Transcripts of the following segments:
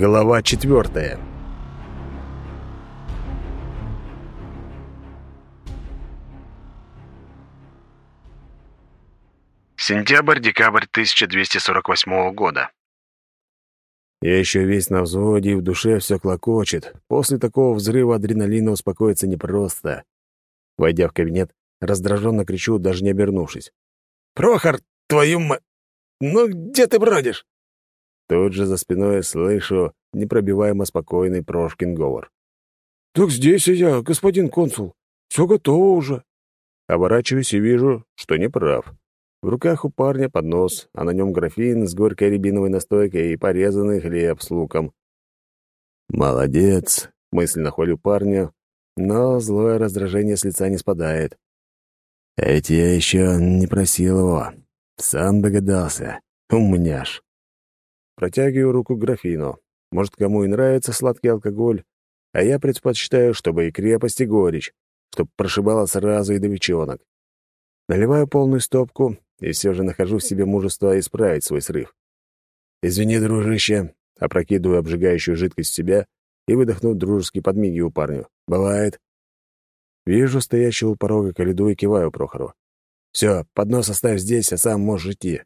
Глава четвертая. Сентябрь-декабрь 1248 года. Я еще весь на взводе, и в душе все клокочет. После такого взрыва адреналина успокоиться непросто. Войдя в кабинет, раздраженно кричу, даже не обернувшись. «Прохор, твою ма... Ну, где ты бродишь?» Тут же за спиной слышу непробиваемо спокойный Прошкин говор. «Так здесь и я, господин консул. Все готово уже». Оборачиваюсь и вижу, что не прав. В руках у парня поднос, а на нем графин с горькой рябиновой настойкой и порезанный хлеб с луком. «Молодец!» — мысленно хвалю парня, но злое раздражение с лица не спадает. «Эти я еще не просил его. Сам догадался. Умняш!» Протягиваю руку к графину. Может, кому и нравится сладкий алкоголь, а я предпочитаю, чтобы и крепость, и горечь, чтобы прошибало сразу и до вечонок. Наливаю полную стопку и все же нахожу в себе мужество исправить свой срыв. «Извини, дружище», — опрокидываю обжигающую жидкость в себя и, выдохнув, дружески подмигиваю парню. «Бывает». Вижу стоящего у порога Калиду и киваю Прохору. «Все, поднос оставь здесь, а сам можешь идти».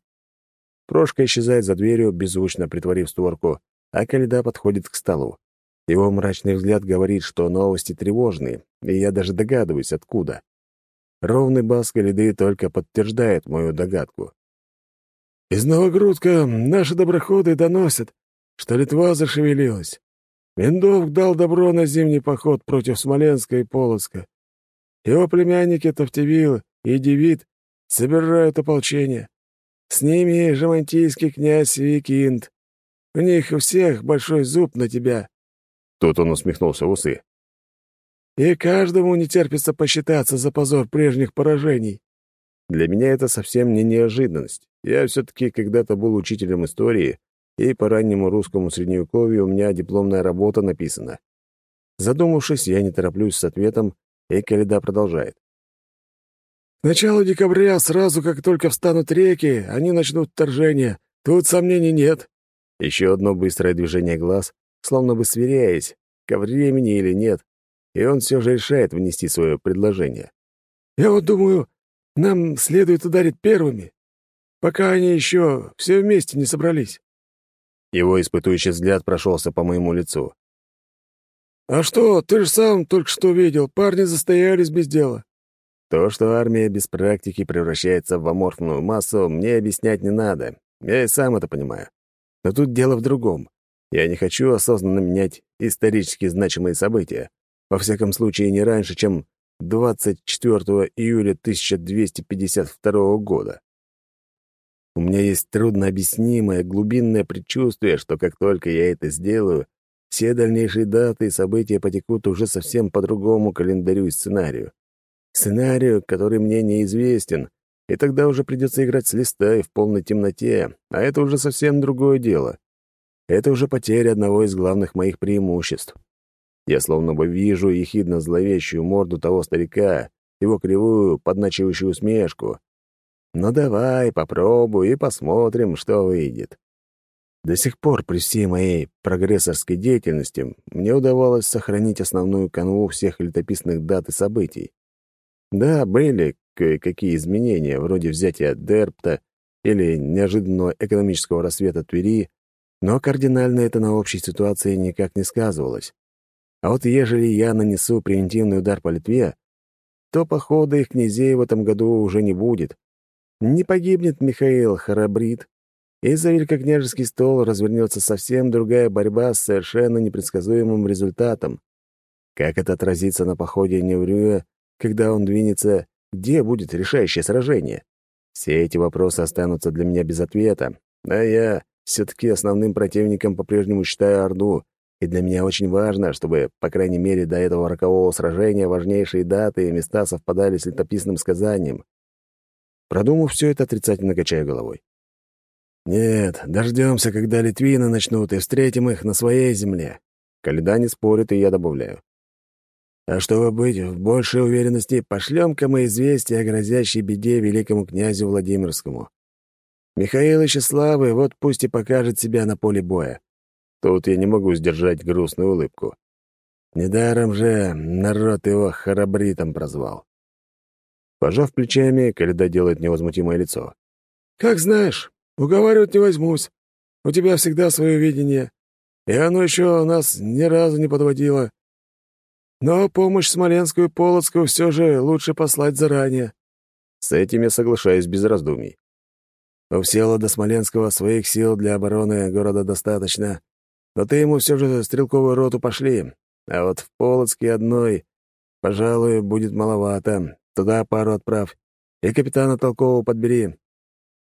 Прошка исчезает за дверью, беззвучно притворив створку, а Калида подходит к столу. Его мрачный взгляд говорит, что новости тревожные, и я даже догадываюсь, откуда. Ровный бас Калиды только подтверждает мою догадку. «Из Новогрудка наши доброходы доносят, что Литва зашевелилась. Виндовк дал добро на зимний поход против Смоленска и Полоцка. Его племянники Тавтевил и Девит собирают ополчение. С ними жамантийский князь Викинд. У них у всех большой зуб на тебя». Тут он усмехнулся в усы. «И каждому не терпится посчитаться за позор прежних поражений». Для меня это совсем не неожиданность. Я все-таки когда-то был учителем истории, и по раннему русскому средневековью у меня дипломная работа написана. Задумавшись, я не тороплюсь с ответом, и Каледа продолжает. Начало декабря, сразу как только встанут реки, они начнут вторжение. Тут сомнений нет. Еще одно быстрое движение глаз, словно бы сверяясь, ко времени или нет, и он все же решает внести свое предложение. «Я вот думаю, нам следует ударить первыми, пока они еще все вместе не собрались». Его испытующий взгляд прошелся по моему лицу. «А что, ты же сам только что видел, парни застоялись без дела. То, что армия без практики превращается в аморфную массу, мне объяснять не надо. Я и сам это понимаю. Но тут дело в другом. Я не хочу осознанно менять исторически значимые события. Во всяком случае, не раньше, чем 24 июля 1252 года. У меня есть труднообъяснимое глубинное предчувствие, что как только я это сделаю, все дальнейшие даты и события потекут уже совсем по другому календарю и сценарию. Сценарию, который мне неизвестен, и тогда уже придется играть с листа и в полной темноте, а это уже совсем другое дело. Это уже потеря одного из главных моих преимуществ. Я словно бы вижу ехидно-зловещую морду того старика, его кривую, подначивающую усмешку. Ну давай, попробуй и посмотрим, что выйдет. До сих пор при всей моей прогрессорской деятельности мне удавалось сохранить основную канву всех летописных дат и событий. Да, были кое-какие изменения, вроде взятия Дерпта или неожиданного экономического рассвета Твери, но кардинально это на общей ситуации никак не сказывалось. А вот ежели я нанесу превентивный удар по Литве, то похода их князей в этом году уже не будет. Не погибнет Михаил Харабрид, и за великокняжеский стол развернется совсем другая борьба с совершенно непредсказуемым результатом. Как это отразится на походе Неврюя, когда он двинется, где будет решающее сражение? Все эти вопросы останутся для меня без ответа, а я все-таки основным противником по-прежнему считаю Орду, и для меня очень важно, чтобы, по крайней мере, до этого рокового сражения важнейшие даты и места совпадали с летописным сказанием. Продумав все это, отрицательно качаю головой. «Нет, дождемся, когда литвины начнут, и встретим их на своей земле». Каледа не спорит, и я добавляю. А чтобы быть в большей уверенности, пошлем-ка мы известие о грозящей беде великому князю Владимирскому. Михаил Ищеславый вот пусть и покажет себя на поле боя. Тут я не могу сдержать грустную улыбку. Недаром же народ его храбритом прозвал. Пожав плечами, Каледа делает невозмутимое лицо. «Как знаешь, уговаривать не возьмусь. У тебя всегда свое видение, и оно еще нас ни разу не подводило. Но помощь Смоленскую и Полоцку все же лучше послать заранее». С этим я соглашаюсь без раздумий. У Всеволода Смоленского своих сил для обороны города достаточно, но ты ему все же стрелковую роту пошли, а вот в Полоцке одной, пожалуй, будет маловато. Туда пару отправь. И капитана Толкового подбери.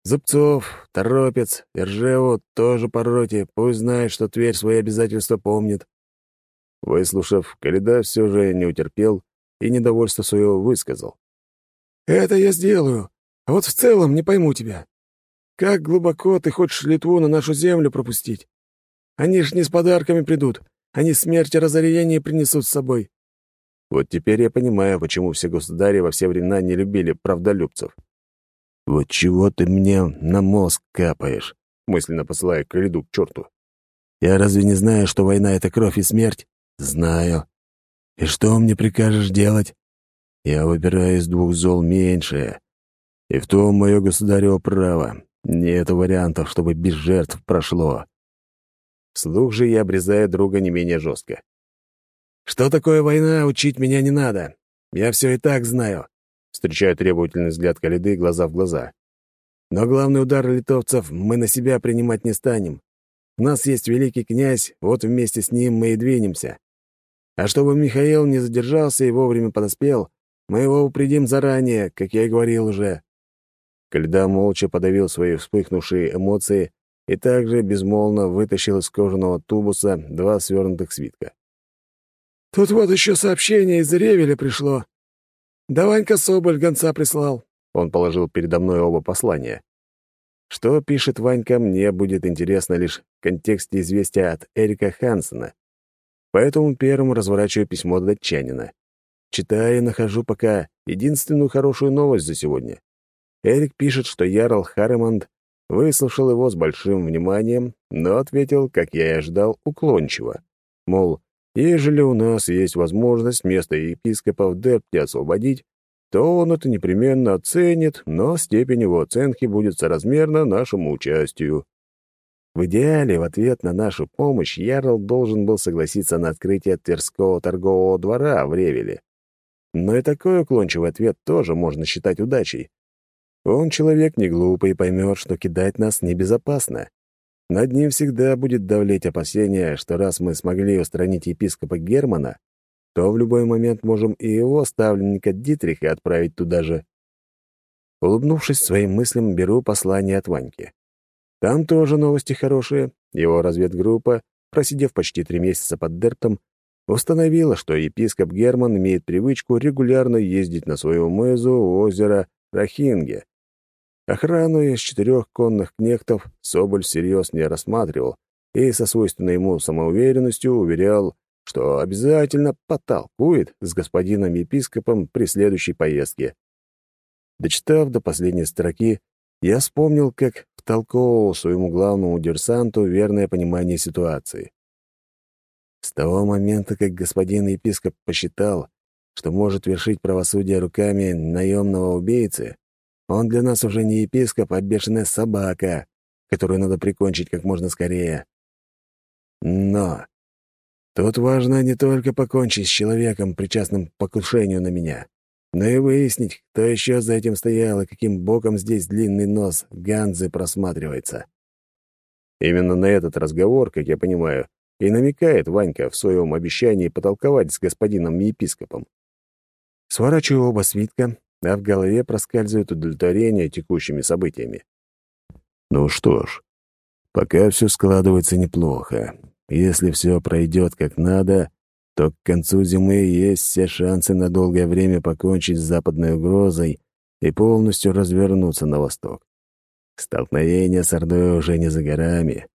Зубцов, Торопец, Иржеву тоже по роте. Пусть знает, что Тверь свои обязательства помнит». Выслушав, Каледа все же не утерпел и недовольство свое высказал. «Это я сделаю. А вот в целом не пойму тебя. Как глубоко ты хочешь Литву на нашу землю пропустить? Они ж не с подарками придут, они смерть и разорение принесут с собой». Вот теперь я понимаю, почему все государи во все времена не любили правдолюбцев. «Вот чего ты мне на мозг капаешь?» мысленно посылая к льду к черту. «Я разве не знаю, что война — это кровь и смерть?» «Знаю. И что мне прикажешь делать?» «Я выбираю из двух зол меньшее. И в том мое государево право. Нет вариантов, чтобы без жертв прошло. Вслух же я обрезаю друга не менее жестко. «Что такое война, учить меня не надо. Я все и так знаю», — встречаю требовательный взгляд Калиды глаза в глаза. «Но главный удар литовцев мы на себя принимать не станем. У нас есть великий князь, вот вместе с ним мы и двинемся. А чтобы Михаил не задержался и вовремя подоспел, мы его упредим заранее, как я и говорил уже». Кальда молча подавил свои вспыхнувшие эмоции и также безмолвно вытащил из кожаного тубуса два свернутых свитка. «Тут вот еще сообщение из Ревеля пришло. Да Ванька Соболь гонца прислал». Он положил передо мной оба послания. Что пишет Ванька, мне будет интересно лишь в контексте известия от Эрика Хансена. Поэтому первым разворачиваю письмо датчанина. Читаю и нахожу пока единственную хорошую новость за сегодня. Эрик пишет, что Ярл Харремонд выслушал его с большим вниманием, но ответил, как я и ожидал, уклончиво. Мол, ежели у нас есть возможность место епископа в Депте освободить, то он это непременно оценит, но степень его оценки будет соразмерна нашему участию. В идеале, в ответ на нашу помощь, Ярл должен был согласиться на открытие Тверского торгового двора в Ревеле. Но и такой уклончивый ответ тоже можно считать удачей. Он человек не глупый и поймет, что кидать нас небезопасно. Над ним всегда будет давлеть опасение, что раз мы смогли устранить епископа Германа, то в любой момент можем и его ставленника Дитриха отправить туда же. Улыбнувшись своим мыслям, беру послание от Ваньки. Там тоже новости хорошие. Его разведгруппа, просидев почти три месяца под Дертом, установила, что епископ Герман имеет привычку регулярно ездить на свою мызу у озера Рахинге, Охрану из четырех конных кнехтов Соболь всерьез не рассматривал и со свойственной ему самоуверенностью уверял, что обязательно потолкует с господином епископом при следующей поездке. Дочитав до последней строки, я вспомнил, как втолковывал своему главному диверсанту верное понимание ситуации. С того момента, как господин епископ посчитал, что может вершить правосудие руками наемного убийцы, он для нас уже не епископ, а бешеная собака, которую надо прикончить как можно скорее. Но тут важно не только покончить с человеком, причастным к покушению на меня, но и выяснить, кто еще за этим стоял и каким боком здесь длинный нос Ганзы просматривается. Именно на этот разговор, как я понимаю, и намекает Ванька в своем обещании потолковать с господином епископом. Сворачиваю оба свитка, а в голове проскальзывает удовлетворение текущими событиями. Ну что ж, пока все складывается неплохо. Если все пройдет как надо, то к концу зимы есть все шансы на долгое время покончить с западной угрозой и полностью развернуться на восток. Столкновение с Ордой уже не за горами.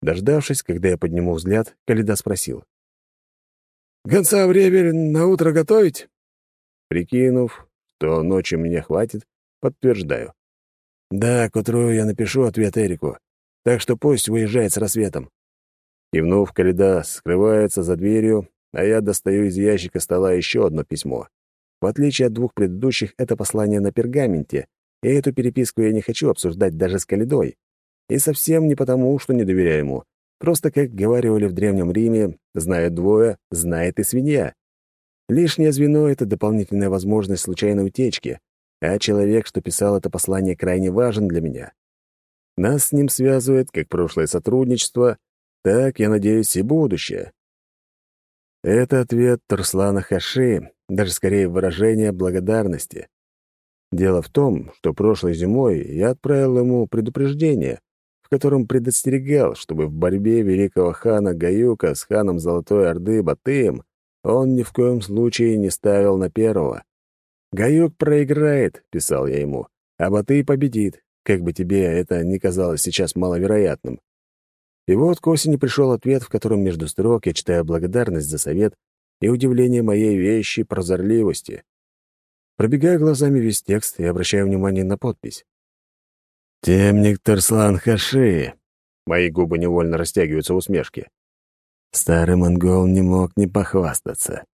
Дождавшись, когда я подниму взгляд, Каледа спросил. «Гонца в Ревель на утро готовить?» Прикинув, что ночи мне хватит, подтверждаю. Да, к утру я напишу ответ Эрику, так что пусть выезжает с рассветом. Кивнув, Каледа скрывается за дверью, а я достаю из ящика стола еще одно письмо. В отличие от двух предыдущих, это послание на пергаменте, и эту переписку я не хочу обсуждать даже с Каледой. И совсем не потому, что не доверяю ему. Просто, как говаривали в Древнем Риме, знают двое, знает и свинья. Лишнее звено — это дополнительная возможность случайной утечки, а человек, что писал это послание, крайне важен для меня. Нас с ним связывает как прошлое сотрудничество, так, я надеюсь, и будущее. Это ответ Турслана Хаши, даже скорее выражение благодарности. Дело в том, что прошлой зимой я отправил ему предупреждение, в котором предостерегал, чтобы в борьбе великого хана Гаюка с ханом Золотой Орды Батыем он ни в коем случае не ставил на первого. «Гаюк проиграет», — писал я ему, — «а Батый победит, как бы тебе это ни казалось сейчас маловероятным». И вот к осени пришел ответ, в котором между строк я читаю благодарность за совет и удивление моей вещи прозорливости. Пробегаю глазами весь текст и обращаю внимание на подпись. «Темник Тарслан Хаши». Мои губы невольно растягиваются в усмешке. Старый монгол не мог не похвастаться.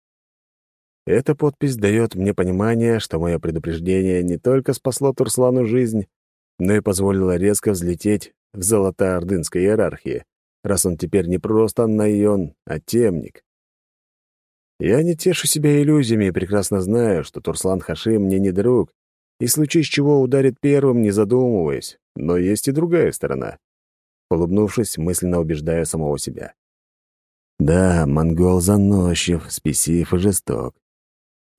Эта подпись дает мне понимание, что мое предупреждение не только спасло Турслану жизнь, но и позволило резко взлететь в золотоордынской иерархии, раз он теперь не просто Найон, а темник. Я не тешу себя иллюзиями и прекрасно знаю, что Турслан Хаши мне не друг, и случись чего ударит первым, не задумываясь. Но есть и другая сторона. Улыбнувшись, мысленно убеждаю самого себя. Да, монгол заносчив, спесив и жесток.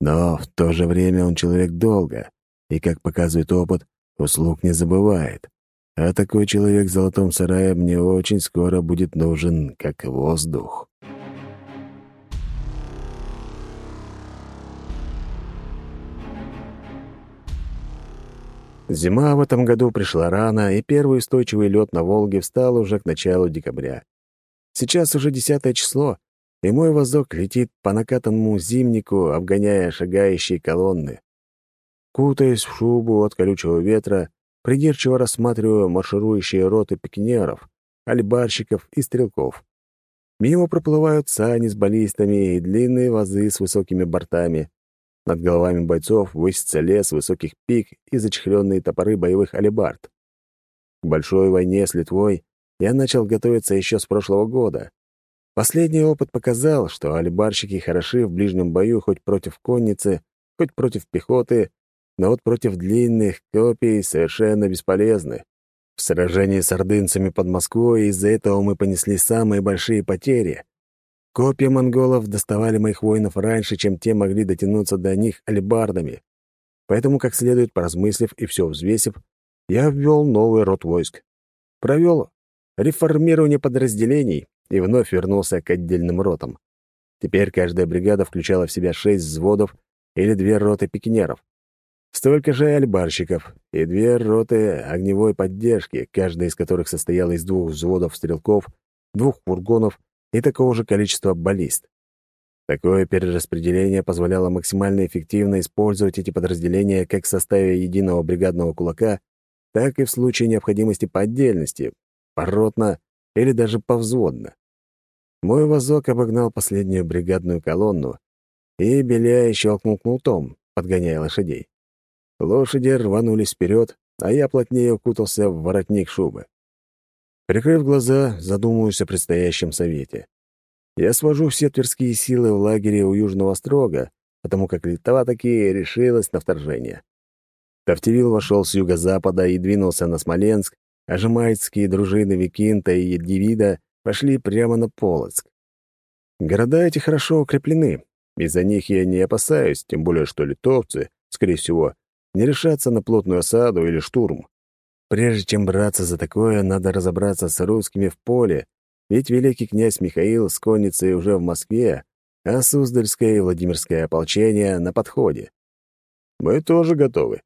Но в то же время он человек долго, и, как показывает опыт, услуг не забывает. А такой человек в золотом сарае мне очень скоро будет нужен, как воздух. Зима в этом году пришла рано, и первый устойчивый лед на Волге встал уже к началу декабря. Сейчас уже десятое число, и мой возок летит по накатанному зимнику, обгоняя шагающие колонны. Кутаясь в шубу от колючего ветра, придирчиво рассматриваю марширующие роты пикинеров, альбарщиков и стрелков. Мимо проплывают сани с баллистами и длинные вазы с высокими бортами. Над головами бойцов высится лес высоких пик и зачехленные топоры боевых алебард. К большой войне с Литвой я начал готовиться еще с прошлого года. Последний опыт показал, что алибарщики хороши в ближнем бою хоть против конницы, хоть против пехоты, но вот против длинных копий совершенно бесполезны. В сражении с ордынцами под Москвой из-за этого мы понесли самые большие потери. Копья монголов доставали моих воинов раньше, чем те могли дотянуться до них алебардами. Поэтому, как следует поразмыслив и все взвесив, я ввел новый род войск. Провел реформирование подразделений и вновь вернулся к отдельным ротам. Теперь каждая бригада включала в себя шесть взводов или две роты пикинеров. Столько же альбарщиков и две роты огневой поддержки, каждая из которых состояла из двух взводов стрелков, двух фургонов и такого же количества баллист. Такое перераспределение позволяло максимально эффективно использовать эти подразделения как в составе единого бригадного кулака, так и в случае необходимости по отдельности, поротно или даже повзводно. Мой вазок обогнал последнюю бригадную колонну и, беляя, щелкнул кнутом, подгоняя лошадей. Лошади рванулись вперед, а я плотнее укутался в воротник шубы. Прикрыв глаза, задумываюсь о предстоящем совете. Я свожу все тверские силы в лагере у Южного Строга, потому как Литва таки решилась на вторжение. Тавтивил вошел с юго-запада и двинулся на Смоленск, а жемайцкие дружины Викинта и Едивида пошли прямо на Полоцк. Города эти хорошо укреплены, из-за них я не опасаюсь, тем более что литовцы, скорее всего, не решатся на плотную осаду или штурм. Прежде чем браться за такое, надо разобраться с русскими в поле, ведь великий князь Михаил с конницей уже в Москве, а Суздальское и Владимирское ополчение на подходе. Мы тоже готовы.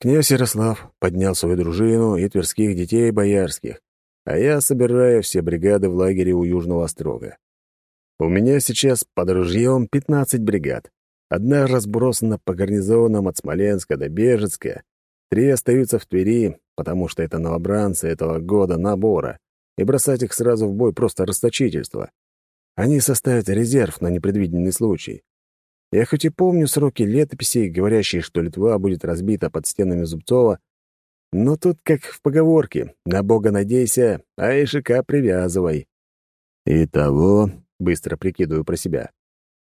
Князь Ярослав поднял свою дружину и тверских детей боярских, а я собираю все бригады в лагере у Южного Острога. У меня сейчас под ружьем 15 бригад. Одна разбросана по гарнизонам от Смоленска до Бежецка, три остаются в Твери, потому что это новобранцы этого года набора, и бросать их сразу в бой просто расточительство. Они составят резерв на непредвиденный случай. Я хоть и помню сроки летописей, говорящие, что Литва будет разбита под стенами Зубцова, но тут как в поговорке «на Бога надейся, а ишика привязывай». Итого, быстро прикидываю про себя,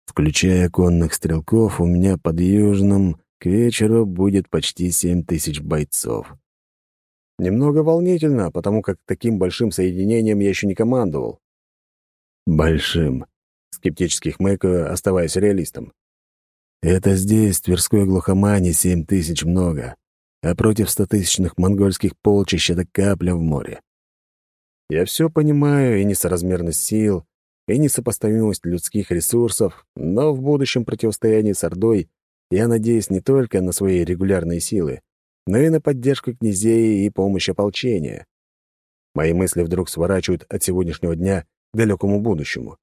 включая конных стрелков, у меня под Южным к вечеру будет почти семь тысяч бойцов. Немного волнительно, потому как таким большим соединением я еще не командовал. «Большим», — скептически хмыкаю, оставаясь реалистом. Это здесь, в Тверской глухомане, семь тысяч много, а против стотысячных монгольских полчищ это капля в море. Я все понимаю, и несоразмерность сил, и несопоставимость людских ресурсов, но в будущем противостоянии с Ордой я надеюсь не только на свои регулярные силы, но и на поддержку князей и помощь ополчения. Мои мысли вдруг сворачивают от сегодняшнего дня к далекому будущему.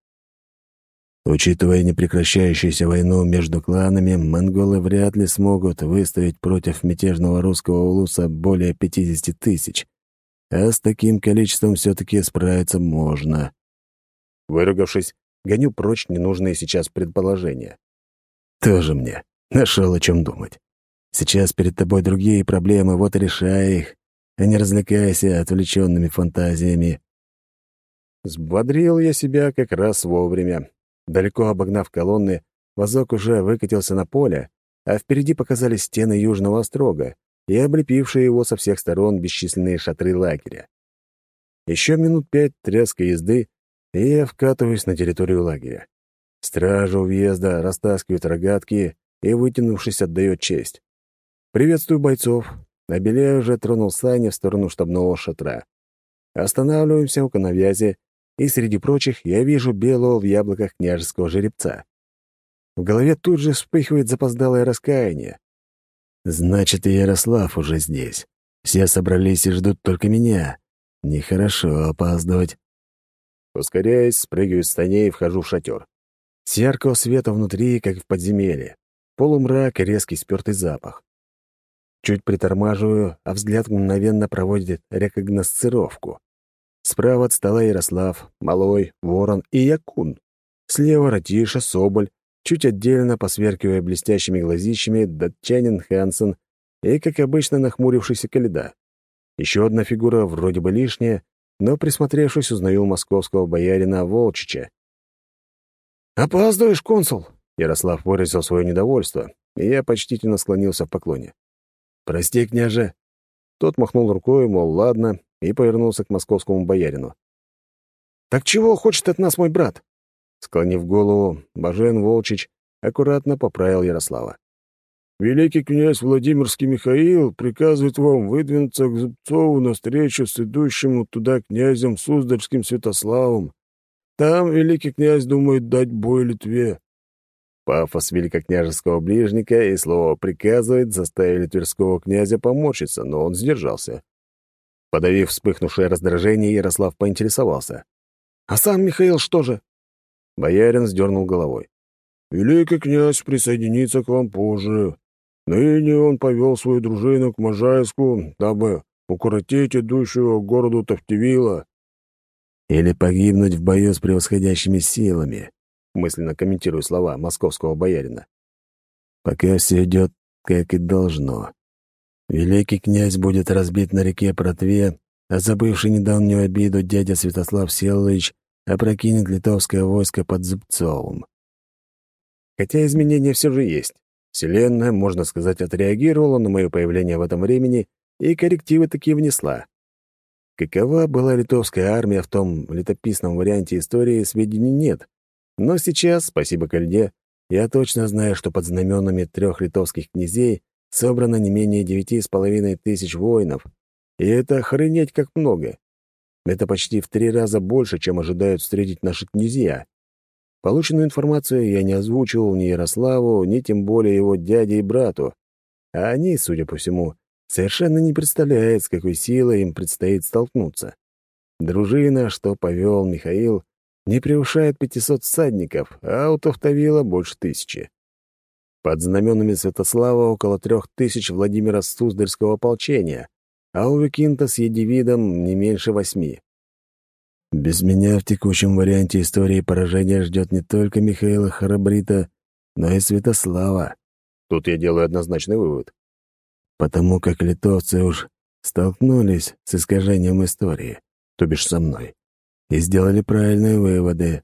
Учитывая непрекращающуюся войну между кланами, монголы вряд ли смогут выставить против мятежного русского улуса более 50 тысяч. А с таким количеством все-таки справиться можно. Выругавшись, гоню прочь ненужные сейчас предположения. Тоже мне. Нашел о чем думать. Сейчас перед тобой другие проблемы, вот и решай их, а не развлекайся отвлеченными фантазиями. Сбодрил я себя как раз вовремя. Далеко обогнав колонны, вазок уже выкатился на поле, а впереди показались стены Южного Острога и облепившие его со всех сторон бесчисленные шатры лагеря. Еще минут пять тряской езды, и я вкатываюсь на территорию лагеря. Стража у въезда растаскивает рогатки и, вытянувшись, отдает честь. «Приветствую бойцов!» Абеле уже тронул сани в сторону штабного шатра. Останавливаемся у коновязи и среди прочих я вижу белого в яблоках княжеского жеребца. В голове тут же вспыхивает запоздалое раскаяние. Значит, и Ярослав уже здесь. Все собрались и ждут только меня. Нехорошо опаздывать. Ускоряясь, спрыгиваю с саней и вхожу в шатер. С яркого света внутри, как в подземелье. Полумрак и резкий спёртый запах. Чуть притормаживаю, а взгляд мгновенно проводит рекогносцировку. Справа от стола Ярослав, Малой, Ворон и Якун. Слева Ратиша, Соболь, чуть отдельно, посверкивая блестящими глазищами, датчанин Хансен и, как обычно, нахмурившийся Каледа. Еще одна фигура вроде бы лишняя, но, присмотревшись, узнаю московского боярина Волчича. «Опаздываешь, консул!» Ярослав выразил свое недовольство, и я почтительно склонился в поклоне. «Прости, княже!» Тот махнул рукой, мол, ладно, и повернулся к московскому боярину. «Так чего хочет от нас мой брат?» Склонив голову, Бажен Волчич аккуратно поправил Ярослава. «Великий князь Владимирский Михаил приказывает вам выдвинуться к Зубцову на встречу с идущим туда князем Суздальским Святославом. Там великий князь думает дать бой Литве». Пафос великокняжеского ближника и слово «приказывает» заставили тверского князя поморщиться, но он сдержался. Подавив вспыхнувшее раздражение, Ярослав поинтересовался. «А сам Михаил что же?» Боярин сдернул головой. «Великий князь присоединится к вам позже. Ныне он повел свою дружину к Можайску, дабы укоротить идущего к городу Тавтивила». «Или погибнуть в бою с превосходящими силами», мысленно комментирую слова московского боярина. «Пока все идет, как и должно. Великий князь будет разбит на реке Протве, а забывший недавнюю обиду дядя Святослав Селович опрокинет литовское войско под Зубцовым. Хотя изменения все же есть. Вселенная, можно сказать, отреагировала на мое появление в этом времени и коррективы такие внесла. Какова была литовская армия в том летописном варианте истории, сведений нет. Но сейчас, спасибо Кальде, я точно знаю, что под знаменами трех литовских князей собрано не менее девяти с половиной тысяч воинов, и это охренеть как много. Это почти в три раза больше, чем ожидают встретить наши князья. Полученную информацию я не озвучивал ни Ярославу, ни тем более его дяде и брату, а они, судя по всему, совершенно не представляют, с какой силой им предстоит столкнуться. Дружина, что повел Михаил, не превышает 500 всадников, а у Товтовила больше тысячи. Под знаменами Святослава около трех тысяч Владимира Суздальского ополчения, а у Викинта с Едивидом не меньше восьми. Без меня в текущем варианте истории поражения ждет не только Михаила Храбрита, но и Святослава. Тут я делаю однозначный вывод. Потому как литовцы уж столкнулись с искажением истории, то бишь со мной, и сделали правильные выводы,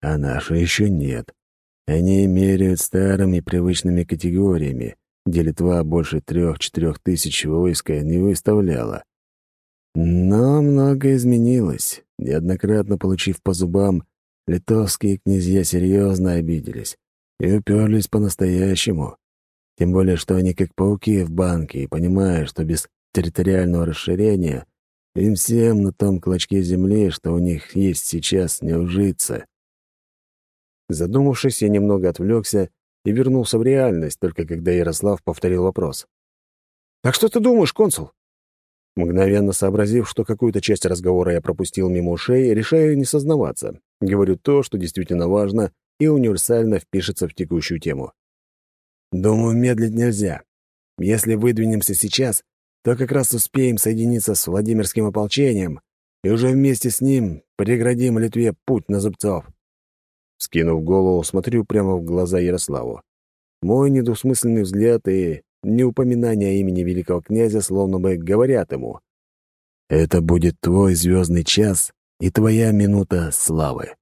а наши еще нет. Они меряют старыми привычными категориями, где Литва больше трех-четырех тысяч войска не выставляла. Но многое изменилось. Неоднократно получив по зубам, литовские князья серьезно обиделись и уперлись по-настоящему. Тем более, что они как пауки в банке, и понимая, что без территориального расширения им всем на том клочке земли, что у них есть сейчас, не ужиться. Задумавшись, я немного отвлекся и вернулся в реальность, только когда Ярослав повторил вопрос. «Так что ты думаешь, консул?» Мгновенно сообразив, что какую-то часть разговора я пропустил мимо ушей, решаю не сознаваться. Говорю то, что действительно важно и универсально впишется в текущую тему. Думаю, медлить нельзя. Если выдвинемся сейчас, то как раз успеем соединиться с Владимирским ополчением и уже вместе с ним преградим Литве путь на Зубцов. Скинув голову, смотрю прямо в глаза Ярославу. Мой недвусмысленный взгляд и неупоминание имени великого князя словно бы говорят ему. «Это будет твой звездный час и твоя минута славы».